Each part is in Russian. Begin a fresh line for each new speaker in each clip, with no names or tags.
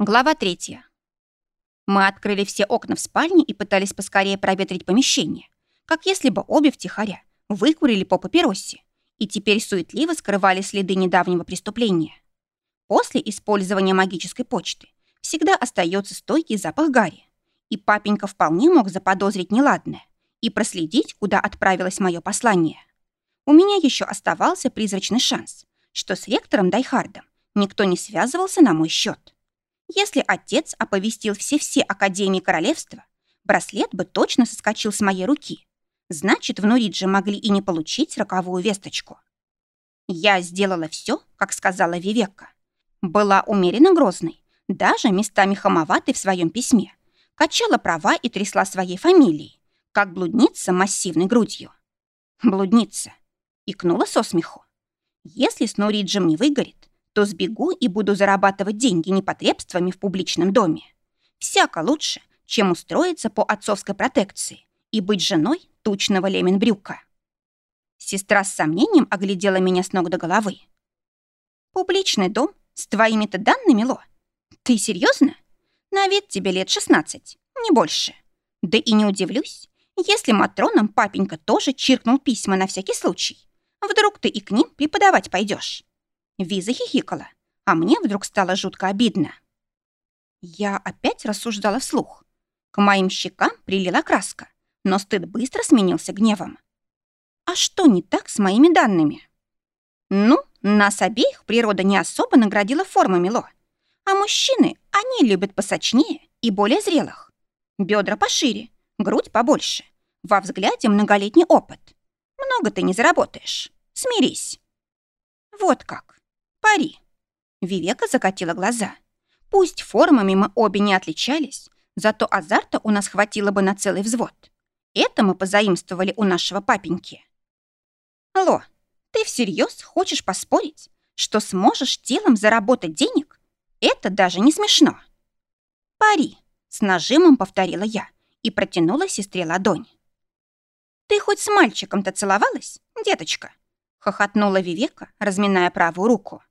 Глава третья. Мы открыли все окна в спальне и пытались поскорее проветрить помещение, как если бы обе втихаря выкурили по папиросе и теперь суетливо скрывали следы недавнего преступления. После использования магической почты всегда остается стойкий запах гари, и папенька вполне мог заподозрить неладное и проследить, куда отправилось мое послание. У меня еще оставался призрачный шанс, что с ректором Дайхардом никто не связывался на мой счет. Если отец оповестил все-все Академии Королевства, браслет бы точно соскочил с моей руки. Значит, в Нуридже могли и не получить роковую весточку. Я сделала все, как сказала Вивекка. Была умеренно грозной, даже местами хамоватой в своем письме. Качала права и трясла своей фамилией, как блудница массивной грудью. Блудница. Икнула со смеху. Если с Нуриджем не выгорит, то сбегу и буду зарабатывать деньги непотребствами в публичном доме. Всяко лучше, чем устроиться по отцовской протекции и быть женой тучного леменбрюка. Сестра с сомнением оглядела меня с ног до головы. «Публичный дом? С твоими-то данными, Ло? Ты серьезно? На вид тебе лет 16, не больше. Да и не удивлюсь, если Матроном папенька тоже чиркнул письма на всякий случай. Вдруг ты и к ним преподавать пойдешь. Виза хихикала, а мне вдруг стало жутко обидно. Я опять рассуждала вслух. К моим щекам прилила краска, но стыд быстро сменился гневом. А что не так с моими данными? Ну, нас обеих природа не особо наградила формами Ло. А мужчины, они любят посочнее и более зрелых. Бедра пошире, грудь побольше. Во взгляде многолетний опыт. Много ты не заработаешь. Смирись. Вот как. Пари. Вивека закатила глаза. Пусть формами мы обе не отличались, зато азарта у нас хватило бы на целый взвод. Это мы позаимствовали у нашего папеньки. Ло, ты всерьез хочешь поспорить, что сможешь телом заработать денег? Это даже не смешно. Пари, с нажимом повторила я и протянула сестре ладонь. Ты хоть с мальчиком-то целовалась, деточка? Хохотнула Вивека, разминая правую руку.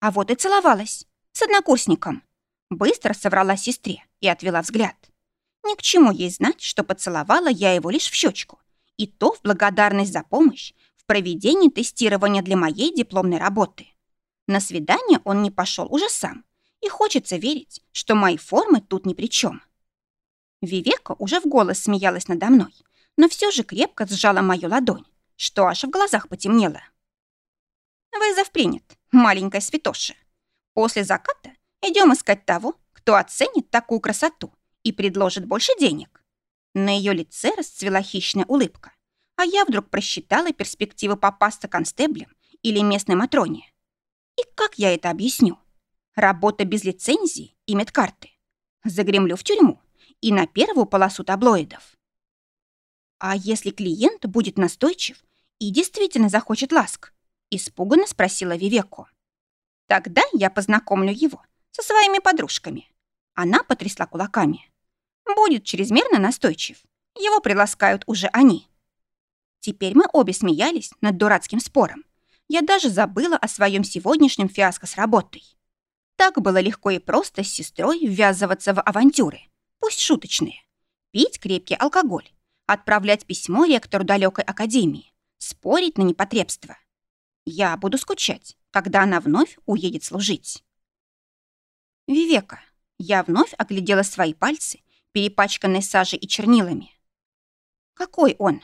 А вот и целовалась. С однокурсником. Быстро соврала сестре и отвела взгляд. Ни к чему ей знать, что поцеловала я его лишь в щечку. И то в благодарность за помощь в проведении тестирования для моей дипломной работы. На свидание он не пошел уже сам. И хочется верить, что мои формы тут ни при чем. Вивека уже в голос смеялась надо мной, но все же крепко сжала мою ладонь, что аж в глазах потемнело. Вызов принят, маленькая святоша. После заката идем искать того, кто оценит такую красоту и предложит больше денег. На ее лице расцвела хищная улыбка, а я вдруг просчитала перспективы попасться констеблем или местной Матроне. И как я это объясню? Работа без лицензии и медкарты. Загремлю в тюрьму и на первую полосу таблоидов. А если клиент будет настойчив и действительно захочет ласк, Испуганно спросила Вивеку. Тогда я познакомлю его со своими подружками. Она потрясла кулаками. Будет чрезмерно настойчив. Его приласкают уже они. Теперь мы обе смеялись над дурацким спором. Я даже забыла о своем сегодняшнем фиаско с работой. Так было легко и просто с сестрой ввязываться в авантюры, пусть шуточные. Пить крепкий алкоголь, отправлять письмо ректору далекой академии, спорить на непотребство. Я буду скучать, когда она вновь уедет служить. Вивека, я вновь оглядела свои пальцы, перепачканные сажей и чернилами. Какой он?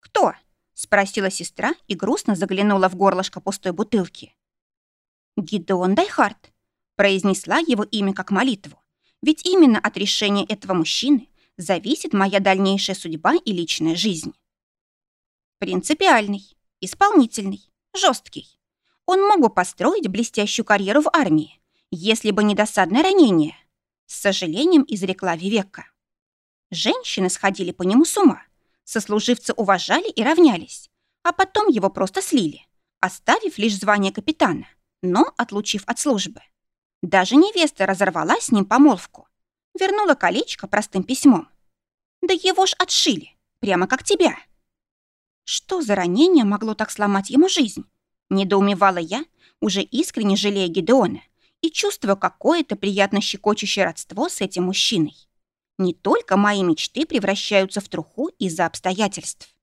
Кто? Спросила сестра и грустно заглянула в горлышко пустой бутылки. Гидеон Дайхарт. Произнесла его имя как молитву. Ведь именно от решения этого мужчины зависит моя дальнейшая судьба и личная жизнь. Принципиальный, исполнительный, жесткий. Он мог бы построить блестящую карьеру в армии, если бы не досадное ранение. С сожалением изрекла Вивекка. Женщины сходили по нему с ума. Сослуживцы уважали и равнялись, а потом его просто слили, оставив лишь звание капитана, но отлучив от службы. Даже невеста разорвала с ним помолвку. Вернула колечко простым письмом. Да его ж отшили, прямо как тебя. Что за ранение могло так сломать ему жизнь? Недоумевала я, уже искренне жалея Гедеона и чувствую какое-то приятно щекочущее родство с этим мужчиной. Не только мои мечты превращаются в труху из-за обстоятельств.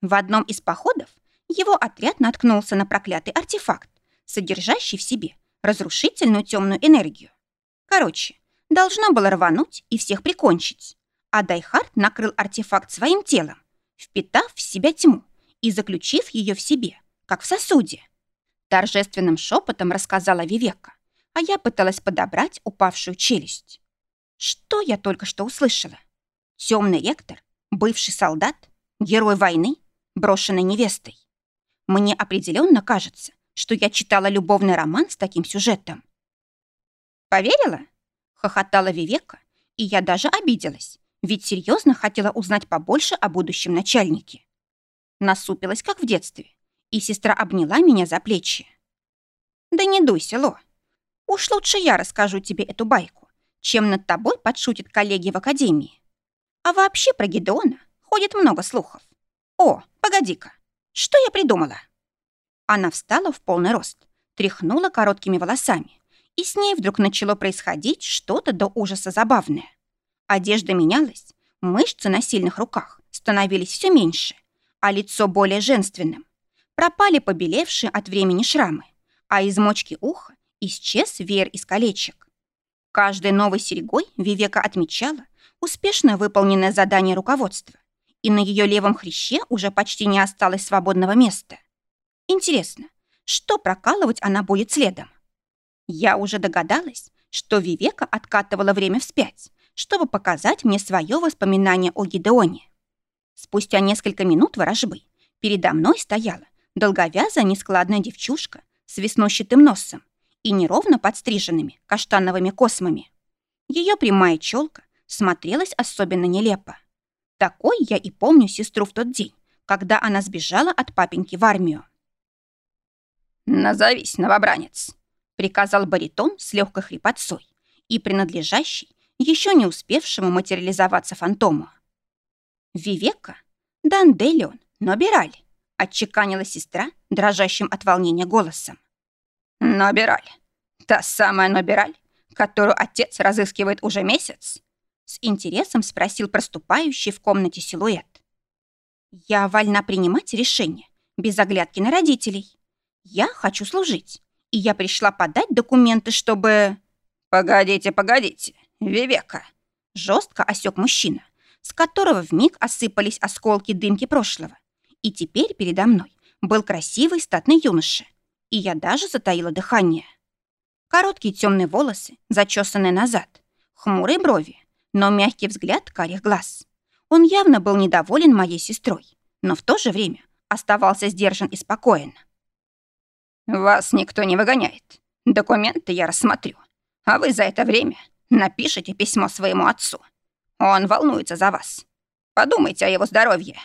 В одном из походов его отряд наткнулся на проклятый артефакт, содержащий в себе разрушительную темную энергию. Короче, должно было рвануть и всех прикончить. А Дайхард накрыл артефакт своим телом, впитав в себя тьму и заключив ее в себе, как в сосуде. Торжественным шепотом рассказала Вивека, а я пыталась подобрать упавшую челюсть. Что я только что услышала? Темный ректор, бывший солдат, герой войны, брошенной невестой. Мне определенно кажется, что я читала любовный роман с таким сюжетом. «Поверила?» — хохотала Вивека, и я даже обиделась, ведь серьезно хотела узнать побольше о будущем начальнике. Насупилась, как в детстве, и сестра обняла меня за плечи. «Да не дуйся, Ло. Уж лучше я расскажу тебе эту байку, чем над тобой подшутят коллеги в академии. А вообще про Гедеона ходит много слухов. О, погоди-ка, что я придумала?» Она встала в полный рост, тряхнула короткими волосами, и с ней вдруг начало происходить что-то до ужаса забавное. Одежда менялась, мышцы на сильных руках становились все меньше, а лицо более женственным. Пропали побелевшие от времени шрамы, а из мочки уха исчез веер из колечек. Каждой новой серьгой Вивека отмечала успешно выполненное задание руководства, и на ее левом хряще уже почти не осталось свободного места. Интересно, что прокалывать она будет следом? Я уже догадалась, что Вивека откатывала время вспять, чтобы показать мне свое воспоминание о Гидеоне. Спустя несколько минут ворожбы передо мной стояла долговязая нескладная девчушка с веснущатым носом и неровно подстриженными каштановыми космами. Ее прямая челка смотрелась особенно нелепо. Такой я и помню сестру в тот день, когда она сбежала от папеньки в армию. «Назовись, новобранец», — приказал баритон с легкой хрипотцой и принадлежащий еще не успевшему материализоваться фантому. «Вивека? Данделион, Нобираль», — отчеканила сестра дрожащим от волнения голосом. «Нобираль. Та самая Нобираль, которую отец разыскивает уже месяц?» С интересом спросил проступающий в комнате силуэт. «Я вольна принимать решения без оглядки на родителей», я хочу служить, и я пришла подать документы, чтобы... Погодите, погодите, Вивека. Жестко осек мужчина, с которого вмиг осыпались осколки дымки прошлого. И теперь передо мной был красивый статный юноша, и я даже затаила дыхание. Короткие темные волосы, зачесанные назад, хмурые брови, но мягкий взгляд карих глаз. Он явно был недоволен моей сестрой, но в то же время оставался сдержан и спокоен. «Вас никто не выгоняет. Документы я рассмотрю. А вы за это время напишите письмо своему отцу. Он волнуется за вас. Подумайте о его здоровье».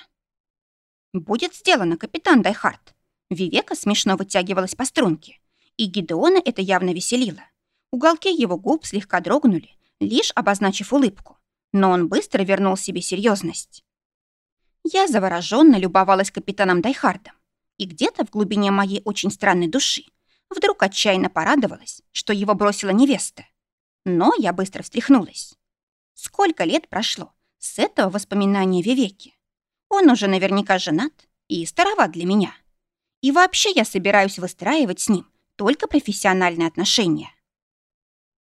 «Будет сделано, капитан Дайхарт». Вивека смешно вытягивалась по струнке, и Гидеона это явно веселило. Уголки его губ слегка дрогнули, лишь обозначив улыбку, но он быстро вернул себе серьезность. Я завороженно любовалась капитаном Дайхардом и где-то в глубине моей очень странной души вдруг отчаянно порадовалась, что его бросила невеста. Но я быстро встряхнулась. Сколько лет прошло с этого воспоминания Вивеки? Он уже наверняка женат и староват для меня. И вообще я собираюсь выстраивать с ним только профессиональные отношения.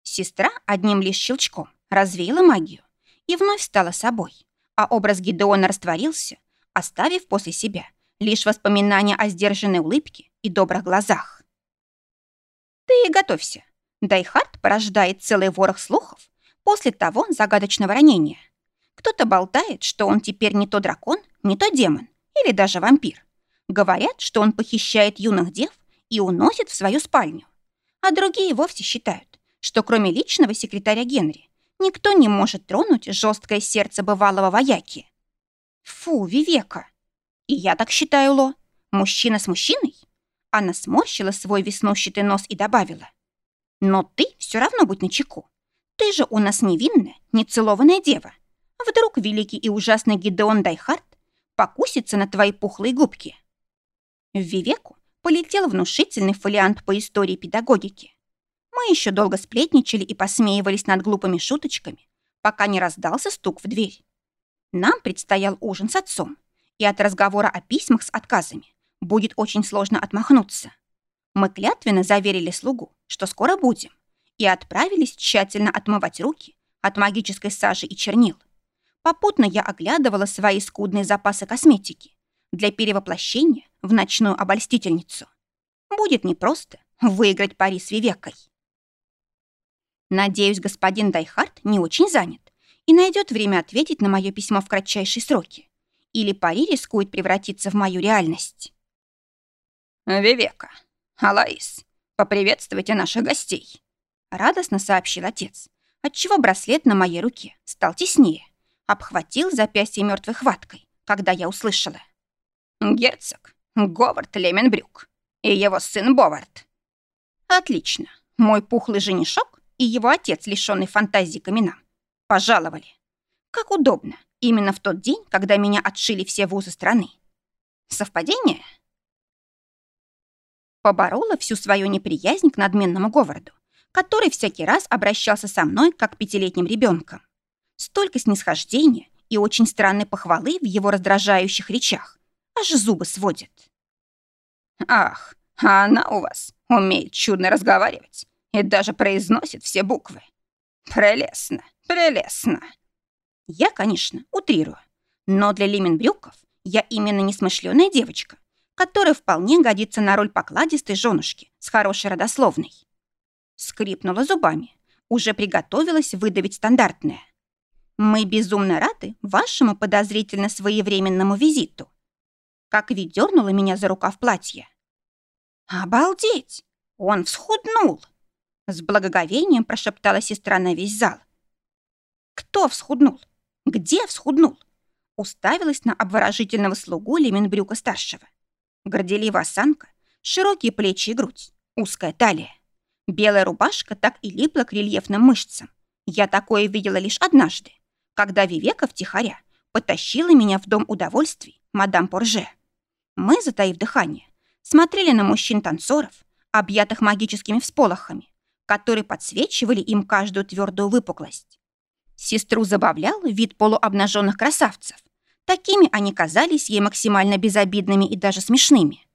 Сестра одним лишь щелчком развеяла магию и вновь стала собой, а образ Гидеона растворился, оставив после себя лишь воспоминания о сдержанной улыбке и добрых глазах. Ты готовься. Дайхард порождает целый ворох слухов после того загадочного ранения. Кто-то болтает, что он теперь не то дракон, не то демон или даже вампир. Говорят, что он похищает юных дев и уносит в свою спальню. А другие вовсе считают, что кроме личного секретаря Генри никто не может тронуть жесткое сердце бывалого вояки. Фу, Вивека! И я так считаю, Ло. Мужчина с мужчиной? Она сморщила свой веснущатый нос и добавила. Но ты все равно будь начеку. Ты же у нас невинная, нецелованная дева. Вдруг великий и ужасный Гидеон Дайхарт покусится на твои пухлые губки. В Вивеку полетел внушительный фолиант по истории педагогики. Мы еще долго сплетничали и посмеивались над глупыми шуточками, пока не раздался стук в дверь. Нам предстоял ужин с отцом, и от разговора о письмах с отказами будет очень сложно отмахнуться. Мы клятвенно заверили слугу, что скоро будем, и отправились тщательно отмывать руки от магической сажи и чернил. Попутно я оглядывала свои скудные запасы косметики для перевоплощения в ночную обольстительницу. Будет непросто выиграть пари с Вивекой. Надеюсь, господин Дайхард не очень занят и найдет время ответить на мое письмо в кратчайшие сроки. Или пари рискует превратиться в мою реальность.
«Вивека, Алаис, поприветствуйте наших гостей», —
радостно сообщил отец, отчего браслет на моей руке стал теснее, обхватил запястье мертвой хваткой, когда я услышала.
«Герцог, Говард Леменбрюк и его сын Бовард».
«Отлично. Мой пухлый женишок и его отец, лишённый фантазии к пожаловали. Как удобно, именно в тот день, когда меня отшили все вузы страны. Совпадение? Поборола всю свою неприязнь к надменному Говарду, который всякий раз обращался со мной, как пятилетним ребенком. Столько снисхождения и очень странной похвалы в его раздражающих речах. Аж зубы сводит.
«Ах, а она у вас умеет чудно разговаривать и даже произносит все буквы. Прелестно, прелестно!»
Я, конечно, утрирую, но для Лименбрюков я именно несмышленая девочка, которая вполне годится на роль покладистой женушки с хорошей родословной. Скрипнула зубами, уже приготовилась выдавить стандартное. Мы безумно рады вашему подозрительно своевременному визиту. Как Ви дернула меня за рукав платья. Обалдеть! Он всхуднул! С благоговением прошептала сестра на весь зал. Кто всхуднул? Где всхуднул? Уставилась на обворожительного слугу Леменбрюка-старшего. Горделивая осанка, широкие плечи и грудь, узкая талия. Белая рубашка так и липла к рельефным мышцам. Я такое видела лишь однажды, когда Вивека втихаря потащила меня в дом удовольствий мадам Порже. Мы, затаив дыхание, смотрели на мужчин-танцоров, объятых магическими всполохами, которые подсвечивали им каждую твердую выпуклость. Сестру забавлял вид полуобнаженных красавцев. Такими они казались ей максимально безобидными и даже смешными.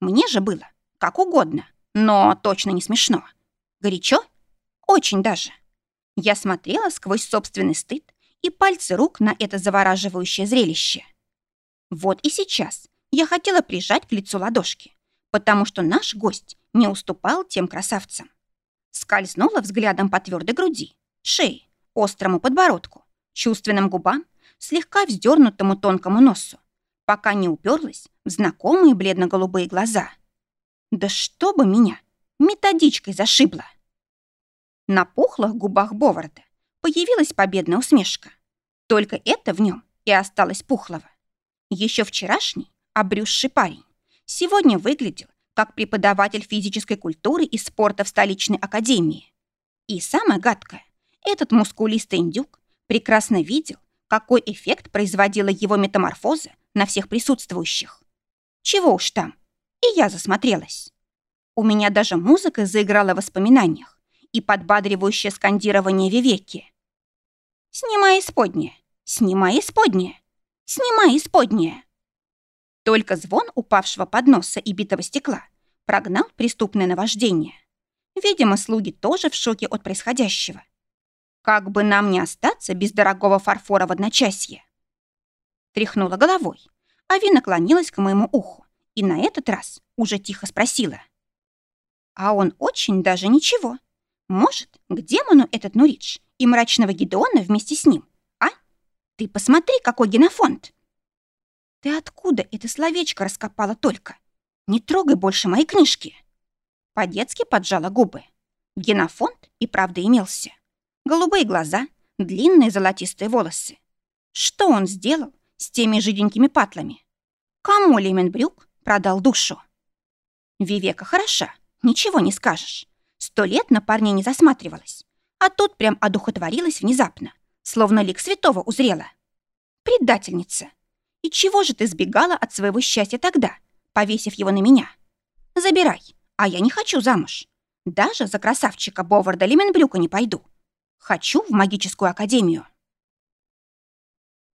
Мне же было как угодно, но точно не смешно. Горячо? Очень даже. Я смотрела сквозь собственный стыд и пальцы рук на это завораживающее зрелище. Вот и сейчас я хотела прижать к лицу ладошки, потому что наш гость не уступал тем красавцам. Скользнула взглядом по твердой груди, шее, острому подбородку, чувственным губам, слегка вздернутому тонкому носу, пока не уперлась в знакомые бледно-голубые глаза. Да что бы меня методичкой зашибло! На пухлых губах Боварда появилась победная усмешка. Только это в нем и осталось пухлого. Еще вчерашний, обрюзший парень, сегодня выглядел как преподаватель физической культуры и спорта в столичной академии. И самое гадкое, этот мускулистый индюк прекрасно видел, какой эффект производила его метаморфоза на всех присутствующих. Чего уж там, и я засмотрелась. У меня даже музыка заиграла в воспоминаниях и подбадривающее скандирование Вивеки. «Снимай исподнее! Снимай исподнее! Снимай исподнее!» Только звон упавшего подноса и битого стекла прогнал преступное наваждение. Видимо, слуги тоже в шоке от происходящего. Как бы нам не остаться без дорогого фарфора в одночасье? Тряхнула головой, а Ви наклонилась к моему уху и на этот раз уже тихо спросила. А он очень даже ничего. Может, к демону этот Нуридж и мрачного Гедеона вместе с ним, а? Ты посмотри, какой генофонд. Ты откуда это словечко раскопала только? Не трогай больше мои книжки. По-детски поджала губы. Генофонд и правда имелся голубые глаза, длинные золотистые волосы. Что он сделал с теми жиденькими патлами? Кому Леменбрюк продал душу? Вивека хороша, ничего не скажешь. Сто лет на парня не засматривалась. А тут прям одухотворилась внезапно, словно лик святого узрела. Предательница. И чего же ты сбегала от своего счастья тогда, повесив его на меня? Забирай, а я не хочу замуж. Даже за красавчика Боварда Лименбрюка не пойду. Хочу в магическую академию.